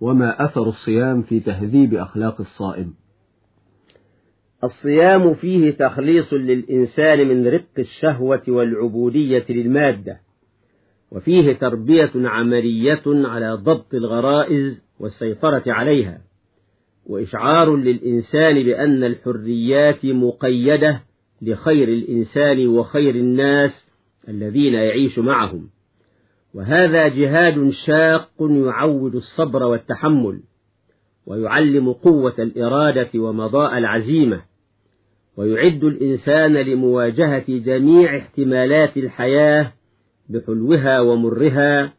وما أثر الصيام في تهذيب أخلاق الصائم. الصيام فيه تخليص للإنسان من رق الشهوة والعبودية للمادة وفيه تربية عملية على ضبط الغرائز والسيطرة عليها وإشعار للإنسان بأن الحريات مقيدة لخير الإنسان وخير الناس الذين يعيش معهم. وهذا جهاد شاق يعود الصبر والتحمل ويعلم قوة الإرادة ومضاء العزيمة ويعد الإنسان لمواجهة جميع احتمالات الحياة بحلوها ومرها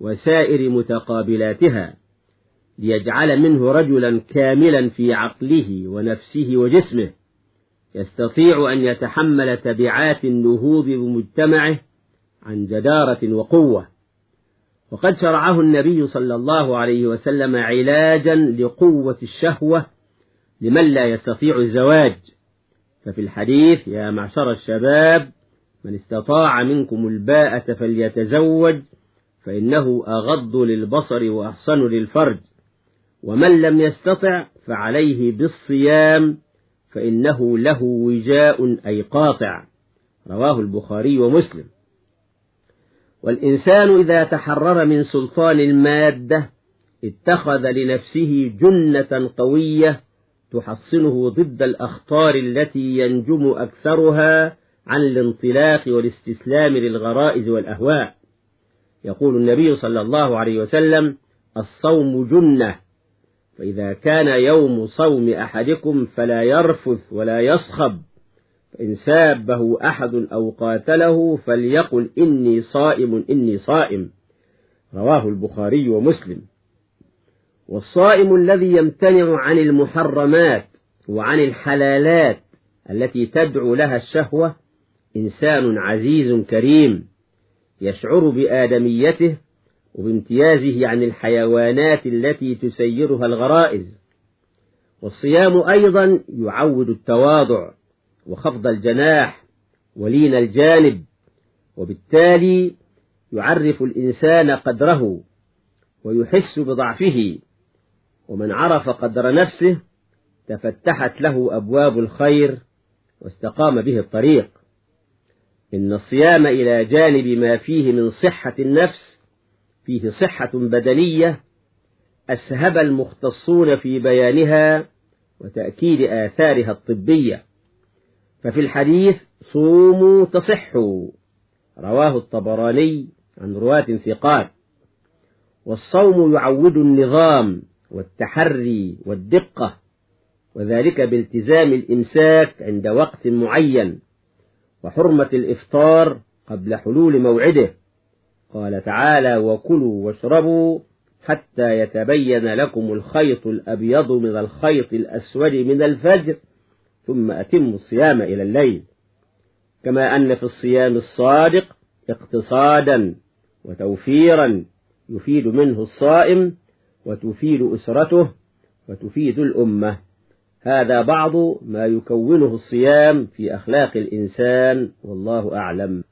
وسائر متقابلاتها ليجعل منه رجلا كاملا في عقله ونفسه وجسمه يستطيع أن يتحمل تبعات النهوض بمجتمعه عن جدارة وقوة. وقد شرعه النبي صلى الله عليه وسلم علاجا لقوة الشهوة لمن لا يستطيع الزواج. ففي الحديث يا معشر الشباب من استطاع منكم الباءة فليتزوج فإنه أغض للبصر وأحصن للفرج. ومن لم يستطع فعليه بالصيام فإنه له وجاء أي قاطع. رواه البخاري ومسلم. والإنسان إذا تحرر من سلطان المادة اتخذ لنفسه جنة قوية تحصنه ضد الأخطار التي ينجم أكثرها عن الانطلاق والاستسلام للغرائز والأهواء. يقول النبي صلى الله عليه وسلم الصوم جنة فإذا كان يوم صوم أحدكم فلا يرفث ولا يصخب. فإن سابه أحد أو قاتله فليقل إني صائم إني صائم. رواه البخاري ومسلم. والصائم الذي يمتنع عن المحرمات وعن الحلالات التي تدعو لها الشهوة إنسان عزيز كريم يشعر بآدميته وبامتيازه عن الحيوانات التي تسيرها الغرائز. والصيام أيضا يعود التواضع. وخفض الجناح ولين الجانب وبالتالي يعرف الإنسان قدره ويحس بضعفه ومن عرف قدر نفسه تفتحت له أبواب الخير واستقام به الطريق. إن الصيام إلى جانب ما فيه من صحة النفس فيه صحة بدنية أسهب المختصون في بيانها وتأكيد آثارها الطبية. ففي الحديث صوموا تصحوا. رواه الطبراني عن رواة ثقات. والصوم يعود النظام والتحري والدقة وذلك بالتزام الإمساك عند وقت معين وحرمة الإفطار قبل حلول موعده. قال تعالى وكلوا واشربوا حتى يتبين لكم الخيط الأبيض من الخيط الأسود من الفجر ثم أتموا الصيام إلى الليل. كما أن في الصيام الصادق اقتصادا وتوفيرا يفيد منه الصائم وتفيد أسرته وتفيد الأمة. هذا بعض ما يكونه الصيام في أخلاق الإنسان والله أعلم.